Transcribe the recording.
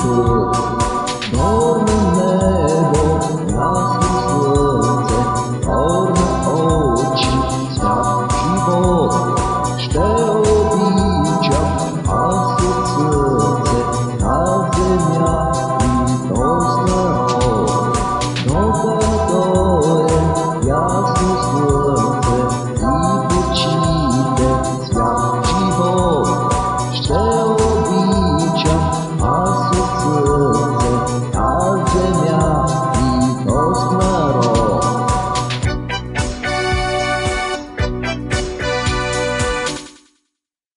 to